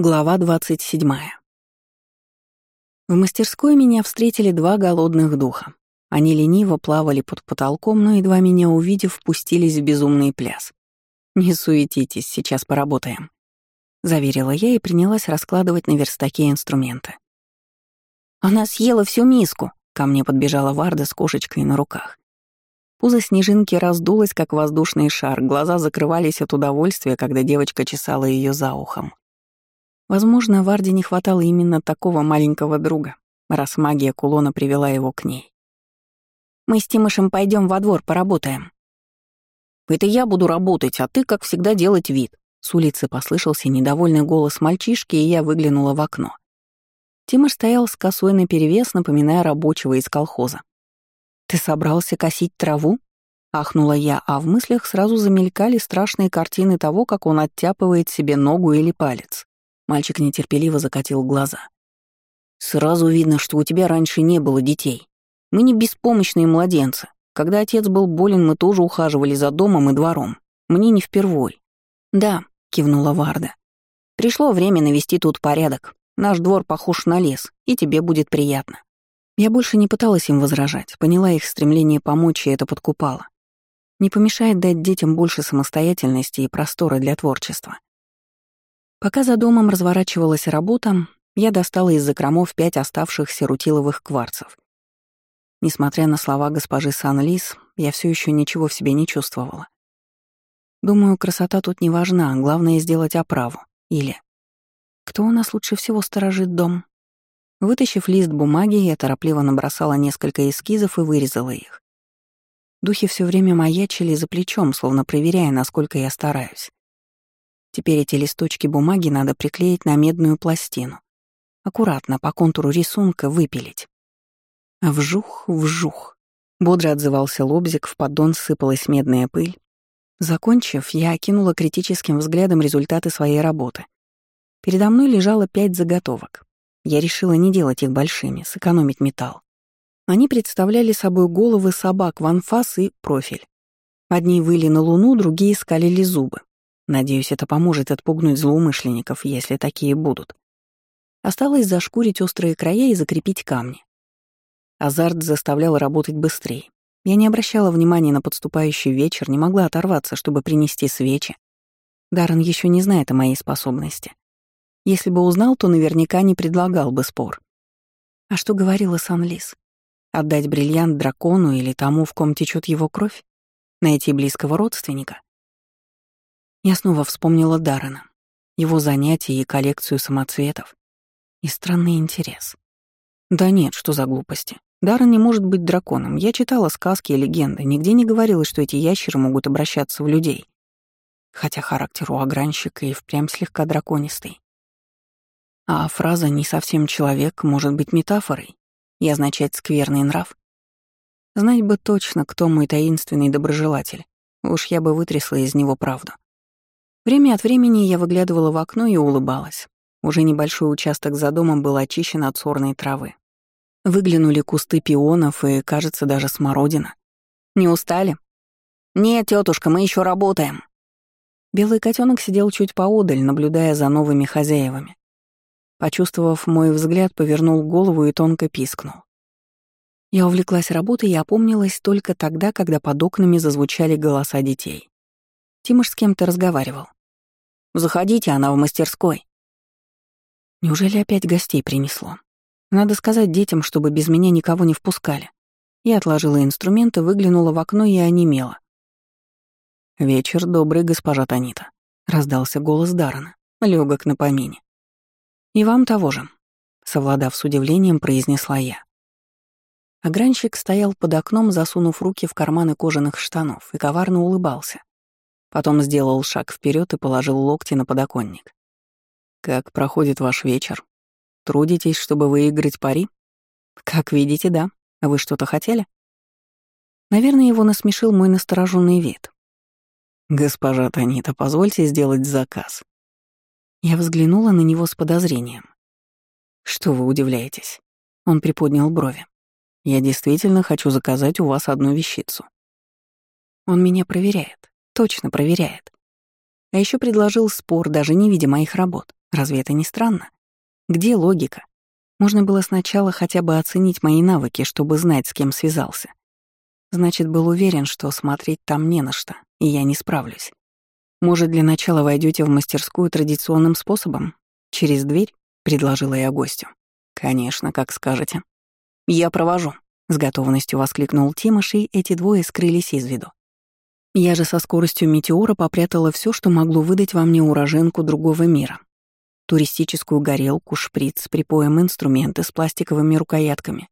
Глава 27. В мастерской меня встретили два голодных духа. Они лениво плавали под потолком, но, едва меня увидев, пустились в безумный пляс. «Не суетитесь, сейчас поработаем», — заверила я и принялась раскладывать на верстаке инструменты. «Она съела всю миску», — ко мне подбежала Варда с кошечкой на руках. Пузо снежинки раздулось, как воздушный шар, глаза закрывались от удовольствия, когда девочка чесала ее за ухом. Возможно, Варде не хватало именно такого маленького друга, раз магия кулона привела его к ней. «Мы с Тимышем пойдем во двор, поработаем». «Это я буду работать, а ты, как всегда, делать вид». С улицы послышался недовольный голос мальчишки, и я выглянула в окно. Тимош стоял с косой наперевес, напоминая рабочего из колхоза. «Ты собрался косить траву?» — ахнула я, а в мыслях сразу замелькали страшные картины того, как он оттяпывает себе ногу или палец. Мальчик нетерпеливо закатил глаза. «Сразу видно, что у тебя раньше не было детей. Мы не беспомощные младенцы. Когда отец был болен, мы тоже ухаживали за домом и двором. Мне не впервой». «Да», — кивнула Варда. «Пришло время навести тут порядок. Наш двор похож на лес, и тебе будет приятно». Я больше не пыталась им возражать, поняла их стремление помочь, и это подкупало. Не помешает дать детям больше самостоятельности и простора для творчества. Пока за домом разворачивалась работа, я достала из закромов пять оставшихся рутиловых кварцев. Несмотря на слова госпожи Сан-Лис, я все еще ничего в себе не чувствовала. Думаю, красота тут не важна, главное — сделать оправу. Или... Кто у нас лучше всего сторожит дом? Вытащив лист бумаги, я торопливо набросала несколько эскизов и вырезала их. Духи все время маячили за плечом, словно проверяя, насколько я стараюсь. Теперь эти листочки бумаги надо приклеить на медную пластину. Аккуратно по контуру рисунка выпилить. Вжух, вжух. Бодро отзывался лобзик, в поддон сыпалась медная пыль. Закончив, я окинула критическим взглядом результаты своей работы. Передо мной лежало пять заготовок. Я решила не делать их большими, сэкономить металл. Они представляли собой головы собак в анфас и профиль. Одни выли на луну, другие скалили зубы. Надеюсь, это поможет отпугнуть злоумышленников, если такие будут. Осталось зашкурить острые края и закрепить камни. Азарт заставлял работать быстрее. Я не обращала внимания на подступающий вечер, не могла оторваться, чтобы принести свечи. Даррен еще не знает о моей способности. Если бы узнал, то наверняка не предлагал бы спор. А что говорила Сан-Лис? Отдать бриллиант дракону или тому, в ком течет его кровь? Найти близкого родственника? Я снова вспомнила Даррена, его занятия и коллекцию самоцветов. И странный интерес. Да нет, что за глупости. Даррен не может быть драконом. Я читала сказки и легенды, нигде не говорилось, что эти ящеры могут обращаться в людей. Хотя характер у огранщика и впрямь слегка драконистый. А фраза «не совсем человек» может быть метафорой и означать скверный нрав. Знать бы точно, кто мой таинственный доброжелатель. Уж я бы вытрясла из него правду. Время от времени я выглядывала в окно и улыбалась. Уже небольшой участок за домом был очищен от сорной травы. Выглянули кусты пионов и, кажется, даже смородина. «Не устали?» «Нет, тетушка, мы еще работаем». Белый котенок сидел чуть поодаль, наблюдая за новыми хозяевами. Почувствовав мой взгляд, повернул голову и тонко пискнул. Я увлеклась работой и опомнилась только тогда, когда под окнами зазвучали голоса детей. Тимош с кем-то разговаривал. Заходите, она в мастерской». Неужели опять гостей принесло? Надо сказать детям, чтобы без меня никого не впускали. Я отложила инструменты, выглянула в окно и онемела. «Вечер добрый, госпожа Танита», — раздался голос Дарана, легок на помине. «И вам того же», — совладав с удивлением, произнесла я. Огранщик стоял под окном, засунув руки в карманы кожаных штанов, и коварно улыбался. Потом сделал шаг вперед и положил локти на подоконник. «Как проходит ваш вечер? Трудитесь, чтобы выиграть пари?» «Как видите, да. А вы что-то хотели?» Наверное, его насмешил мой настороженный вид. «Госпожа Танита, позвольте сделать заказ». Я взглянула на него с подозрением. «Что вы удивляетесь?» Он приподнял брови. «Я действительно хочу заказать у вас одну вещицу». Он меня проверяет точно проверяет. А еще предложил спор, даже не видя моих работ. Разве это не странно? Где логика? Можно было сначала хотя бы оценить мои навыки, чтобы знать, с кем связался. Значит, был уверен, что смотреть там не на что, и я не справлюсь. Может, для начала войдете в мастерскую традиционным способом? Через дверь? предложила я гостю. Конечно, как скажете. Я провожу, с готовностью воскликнул Тимош, и эти двое скрылись из виду. Я же со скоростью метеора попрятала все, что могло выдать во мне уроженку другого мира. Туристическую горелку, шприц припоем инструменты с пластиковыми рукоятками.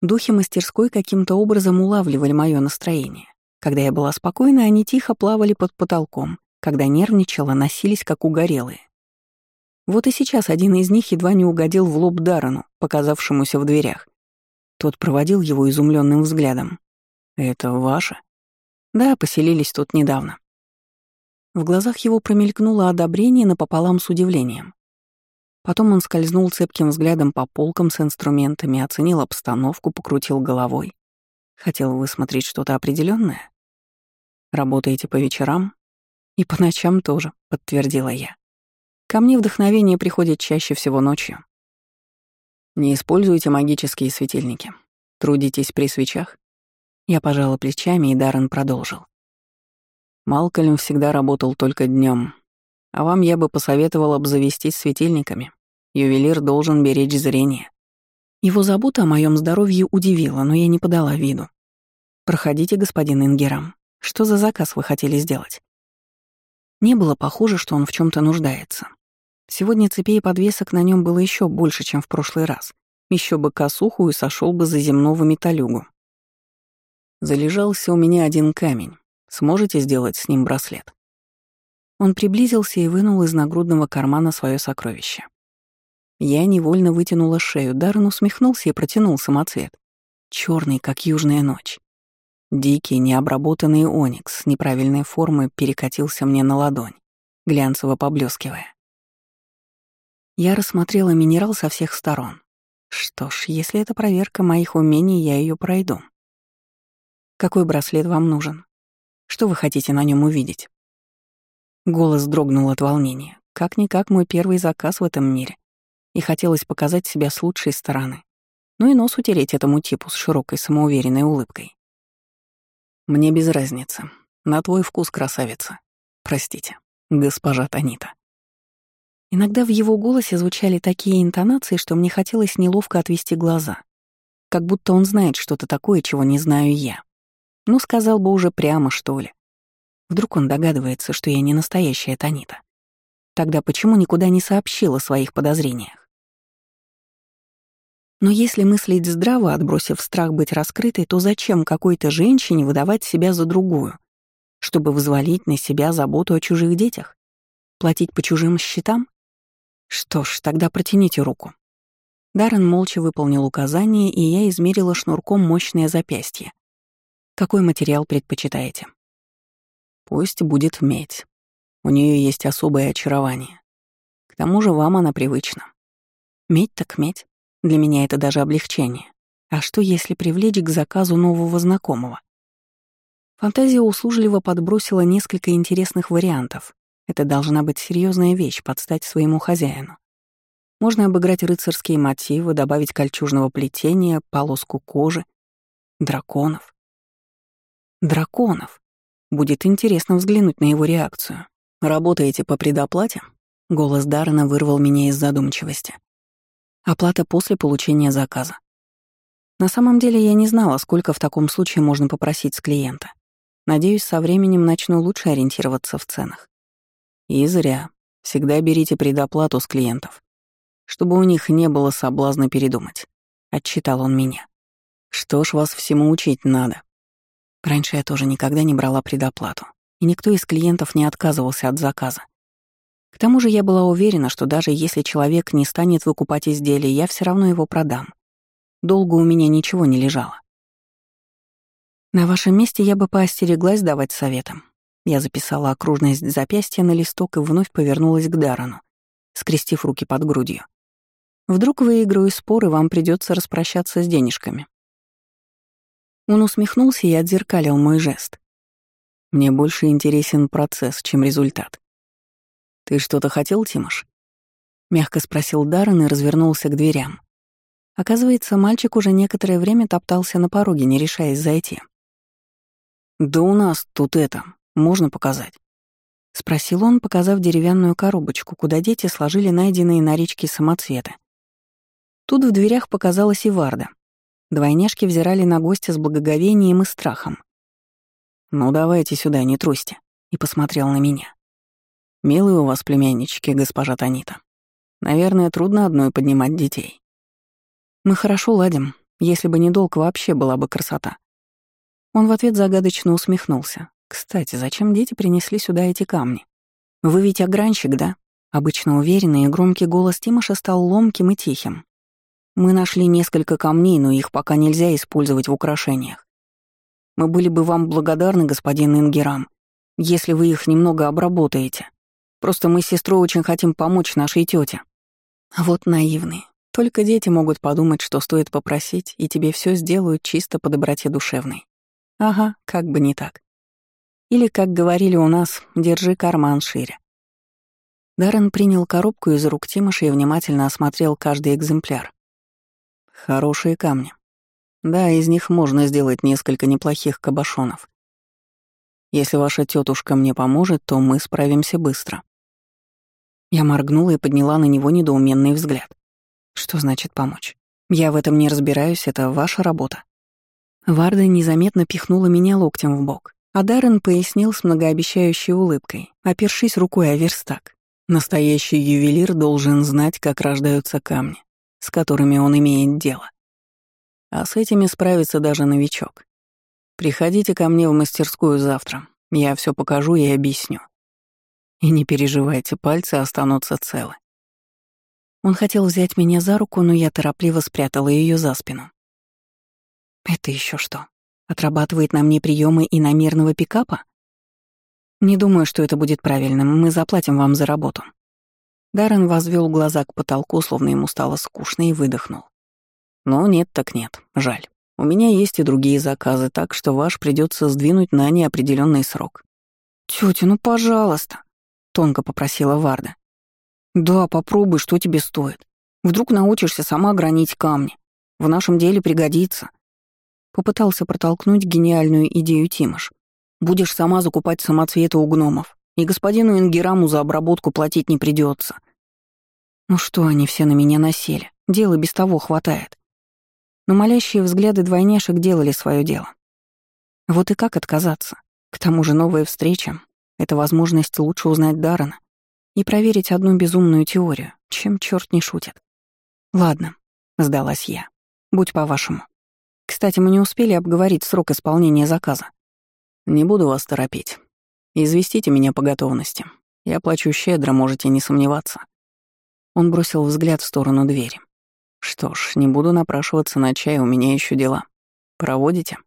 Духи мастерской каким-то образом улавливали мое настроение. Когда я была спокойна, они тихо плавали под потолком, когда нервничала, носились как угорелые. Вот и сейчас один из них едва не угодил в лоб Дарану, показавшемуся в дверях. Тот проводил его изумленным взглядом. «Это ваше?» «Да, поселились тут недавно». В глазах его промелькнуло одобрение напополам с удивлением. Потом он скользнул цепким взглядом по полкам с инструментами, оценил обстановку, покрутил головой. Хотел высмотреть что-то определенное. «Работаете по вечерам?» «И по ночам тоже», — подтвердила я. «Ко мне вдохновение приходит чаще всего ночью». «Не используйте магические светильники. Трудитесь при свечах?» Я пожала плечами, и Даррен продолжил. Малкольм всегда работал только днем, а вам я бы посоветовал обзавестись светильниками. Ювелир должен беречь зрение. Его забота о моем здоровье удивила, но я не подала виду. «Проходите, господин Ингерам. Что за заказ вы хотели сделать?» Не было похоже, что он в чем то нуждается. Сегодня цепей и подвесок на нем было еще больше, чем в прошлый раз. Еще бы косуху и сошел бы за земного металюгу. Залежался у меня один камень. Сможете сделать с ним браслет? Он приблизился и вынул из нагрудного кармана свое сокровище. Я невольно вытянула шею, Даррен усмехнулся и протянул самоцвет. черный, как южная ночь. Дикий, необработанный оникс неправильной формы перекатился мне на ладонь, глянцево поблескивая. Я рассмотрела минерал со всех сторон. Что ж, если это проверка моих умений, я ее пройду. Какой браслет вам нужен? Что вы хотите на нем увидеть? Голос дрогнул от волнения. Как-никак мой первый заказ в этом мире. И хотелось показать себя с лучшей стороны. Ну и нос утереть этому типу с широкой самоуверенной улыбкой. Мне без разницы. На твой вкус, красавица. Простите, госпожа Танита. Иногда в его голосе звучали такие интонации, что мне хотелось неловко отвести глаза. Как будто он знает что-то такое, чего не знаю я. Ну, сказал бы уже прямо, что ли. Вдруг он догадывается, что я не настоящая Танита. Тогда почему никуда не сообщил о своих подозрениях? Но если мыслить здраво, отбросив страх быть раскрытой, то зачем какой-то женщине выдавать себя за другую? Чтобы взвалить на себя заботу о чужих детях? Платить по чужим счетам? Что ж, тогда протяните руку. Даррен молча выполнил указание, и я измерила шнурком мощное запястье. Какой материал предпочитаете? Пусть будет медь. У нее есть особое очарование. К тому же вам она привычна. Медь так медь. Для меня это даже облегчение. А что, если привлечь к заказу нового знакомого? Фантазия услужливо подбросила несколько интересных вариантов. Это должна быть серьезная вещь, подстать своему хозяину. Можно обыграть рыцарские мотивы, добавить кольчужного плетения, полоску кожи, драконов. Драконов. Будет интересно взглянуть на его реакцию. «Работаете по предоплате?» Голос Даррена вырвал меня из задумчивости. Оплата после получения заказа. На самом деле я не знала, сколько в таком случае можно попросить с клиента. Надеюсь, со временем начну лучше ориентироваться в ценах. И зря. Всегда берите предоплату с клиентов, чтобы у них не было соблазна передумать. Отчитал он меня. Что ж, вас всему учить надо. Раньше я тоже никогда не брала предоплату, и никто из клиентов не отказывался от заказа. К тому же я была уверена, что даже если человек не станет выкупать изделие, я все равно его продам. Долго у меня ничего не лежало. На вашем месте я бы поостереглась давать советам. Я записала окружность запястья на листок и вновь повернулась к Дарану, скрестив руки под грудью. Вдруг выиграю спор, и вам придется распрощаться с денежками. Он усмехнулся и отзеркалил мой жест. Мне больше интересен процесс, чем результат. Ты что-то хотел, Тимош? Мягко спросил Даррен и развернулся к дверям. Оказывается, мальчик уже некоторое время топтался на пороге, не решаясь зайти. «Да у нас тут это, можно показать?» — спросил он, показав деревянную коробочку, куда дети сложили найденные на речке самоцветы. Тут в дверях показалась и Варда. Двойняшки взирали на гостя с благоговением и страхом. «Ну давайте сюда, не трусьте», — и посмотрел на меня. «Милые у вас племяннички, госпожа Танита. Наверное, трудно одной поднимать детей». «Мы хорошо ладим. Если бы не долг, вообще была бы красота», он в ответ загадочно усмехнулся. «Кстати, зачем дети принесли сюда эти камни? Вы ведь огранщик, да?» Обычно уверенный и громкий голос Тимоша стал ломким и тихим. «Мы нашли несколько камней, но их пока нельзя использовать в украшениях. Мы были бы вам благодарны, господин Ингерам, если вы их немного обработаете. Просто мы с сестрой очень хотим помочь нашей тете. Вот наивные. Только дети могут подумать, что стоит попросить, и тебе все сделают чисто по доброте душевной. Ага, как бы не так. Или, как говорили у нас, держи карман шире. Даррен принял коробку из рук Тимоша и внимательно осмотрел каждый экземпляр. Хорошие камни. Да, из них можно сделать несколько неплохих кабошонов. Если ваша тетушка мне поможет, то мы справимся быстро. Я моргнула и подняла на него недоуменный взгляд. Что значит помочь? Я в этом не разбираюсь, это ваша работа. Варда незаметно пихнула меня локтем в бок, а Даррен пояснил с многообещающей улыбкой, опершись рукой о верстак. Настоящий ювелир должен знать, как рождаются камни, с которыми он имеет дело. А с этими справится даже новичок. Приходите ко мне в мастерскую завтра, я все покажу и объясню. И не переживайте, пальцы останутся целы. Он хотел взять меня за руку, но я торопливо спрятала ее за спину. Это еще что? Отрабатывает на мне приемы иномерного пикапа? Не думаю, что это будет правильным. Мы заплатим вам за работу. Даррен возвел глаза к потолку, словно ему стало скучно, и выдохнул. Но нет так нет, жаль. У меня есть и другие заказы, так что ваш придется сдвинуть на неопределенный срок. Тетя, ну пожалуйста, тонко попросила Варда. Да, попробуй, что тебе стоит. Вдруг научишься сама гранить камни. В нашем деле пригодится. Попытался протолкнуть гениальную идею Тимош. «Будешь сама закупать самоцветы у гномов, и господину Ингераму за обработку платить не придется. Ну что они все на меня насели? Дела без того хватает. Но молящие взгляды двойняшек делали свое дело. Вот и как отказаться? К тому же новая встреча — это возможность лучше узнать Дарана и проверить одну безумную теорию, чем черт не шутит. «Ладно», — сдалась я. «Будь по-вашему». Кстати, мы не успели обговорить срок исполнения заказа. Не буду вас торопить. Известите меня по готовности. Я плачу щедро, можете не сомневаться. Он бросил взгляд в сторону двери. Что ж, не буду напрашиваться на чай, у меня еще дела. Проводите?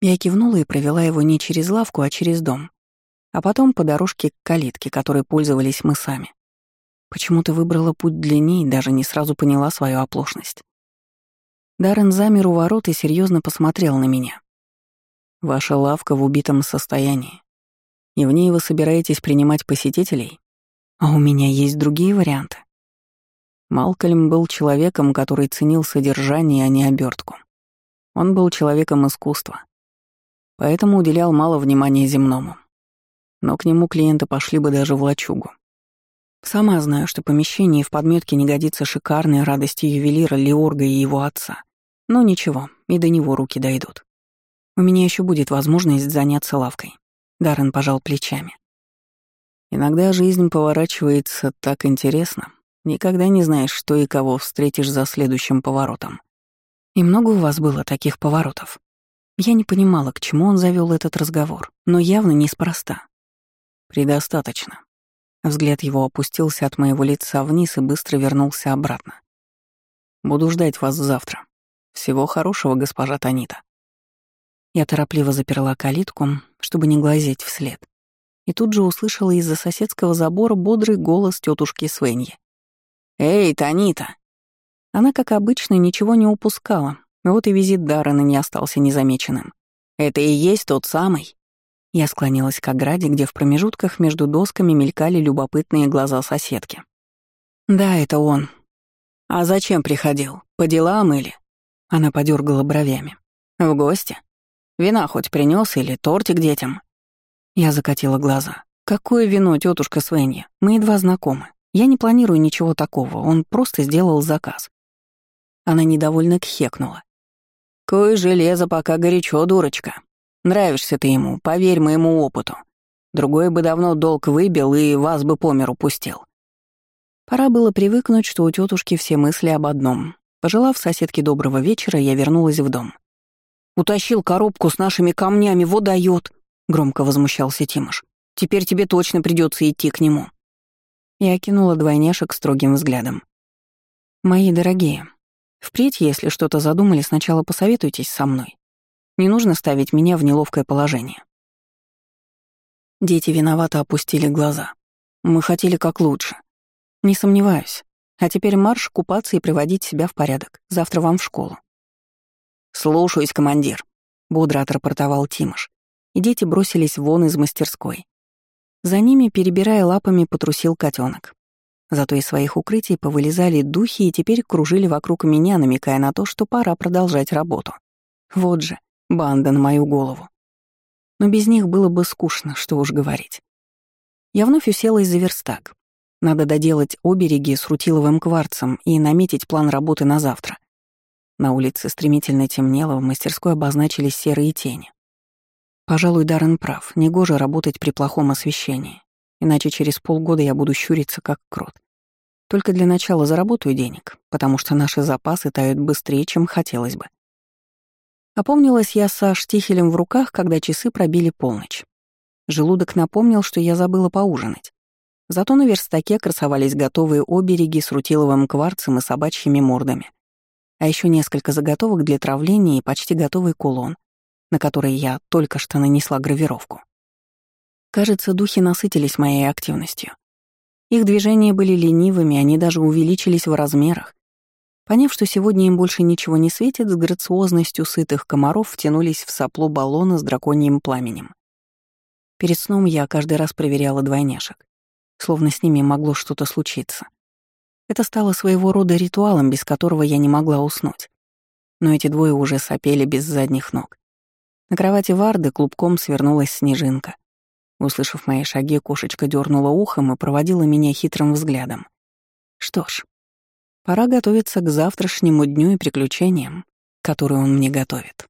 Я кивнула и провела его не через лавку, а через дом. А потом по дорожке к калитке, которой пользовались мы сами. Почему-то выбрала путь длиннее и даже не сразу поняла свою оплошность. Даррен замер у ворот и серьезно посмотрел на меня. «Ваша лавка в убитом состоянии. И в ней вы собираетесь принимать посетителей? А у меня есть другие варианты». Малкольм был человеком, который ценил содержание, а не обертку. Он был человеком искусства, поэтому уделял мало внимания земному. Но к нему клиенты пошли бы даже в лачугу. Сама знаю, что помещение в подметке не годится шикарной радости ювелира Леорга и его отца. Но ничего, и до него руки дойдут. У меня еще будет возможность заняться лавкой. Даррен пожал плечами. Иногда жизнь поворачивается так интересно. Никогда не знаешь, что и кого встретишь за следующим поворотом. И много у вас было таких поворотов? Я не понимала, к чему он завел этот разговор, но явно неспроста. Предостаточно. Взгляд его опустился от моего лица вниз и быстро вернулся обратно. «Буду ждать вас завтра. Всего хорошего, госпожа Танита». Я торопливо заперла калитку, чтобы не глазеть вслед. И тут же услышала из-за соседского забора бодрый голос тетушки Свеньи. «Эй, Танита!» Она, как обычно, ничего не упускала, вот и визит Даррена не остался незамеченным. «Это и есть тот самый?» Я склонилась к ограде, где в промежутках между досками мелькали любопытные глаза соседки. Да, это он. А зачем приходил? По делам или? Она подергала бровями. В гости? Вина хоть принес или тортик детям? Я закатила глаза. Какое вино, тетушка Свенья? Мы едва знакомы. Я не планирую ничего такого, он просто сделал заказ. Она недовольно кхекнула. «Кое железо пока горячо, дурочка. Нравишься ты ему, поверь моему опыту. Другой бы давно долг выбил и вас бы по миру пустил». Пора было привыкнуть, что у тетушки все мысли об одном. Пожелав соседке доброго вечера, я вернулась в дом. «Утащил коробку с нашими камнями, вот даёт!» — громко возмущался Тимош. «Теперь тебе точно придется идти к нему». Я окинула двойняшек строгим взглядом. «Мои дорогие, впредь, если что-то задумали, сначала посоветуйтесь со мной. Не нужно ставить меня в неловкое положение». Дети виновато опустили глаза. Мы хотели как лучше. Не сомневаюсь. А теперь марш купаться и приводить себя в порядок. Завтра вам в школу. «Слушаюсь, командир», — бодро отрапортовал Тимош. И дети бросились вон из мастерской. За ними, перебирая лапами, потрусил котенок. Зато из своих укрытий повылезали духи и теперь кружили вокруг меня, намекая на то, что пора продолжать работу. Вот же, банда на мою голову. Но без них было бы скучно, что уж говорить. Я вновь уселась за верстак. Надо доделать обереги с рутиловым кварцем и наметить план работы на завтра. На улице стремительно темнело, в мастерской обозначились серые тени. Пожалуй, Даррен прав, негоже работать при плохом освещении, иначе через полгода я буду щуриться как крот. Только для начала заработаю денег, потому что наши запасы тают быстрее, чем хотелось бы. Опомнилась я со штихелем в руках, когда часы пробили полночь. Желудок напомнил, что я забыла поужинать. Зато на верстаке красовались готовые обереги с рутиловым кварцем и собачьими мордами. А еще несколько заготовок для травления и почти готовый кулон, на который я только что нанесла гравировку. Кажется, духи насытились моей активностью. Их движения были ленивыми, они даже увеличились в размерах. Поняв, что сегодня им больше ничего не светит, с грациозностью сытых комаров втянулись в сопло баллона с драконьим пламенем. Перед сном я каждый раз проверяла двойняшек словно с ними могло что-то случиться. Это стало своего рода ритуалом, без которого я не могла уснуть. Но эти двое уже сопели без задних ног. На кровати Варды клубком свернулась снежинка. Услышав мои шаги, кошечка дернула ухом и проводила меня хитрым взглядом. Что ж, пора готовиться к завтрашнему дню и приключениям, которые он мне готовит.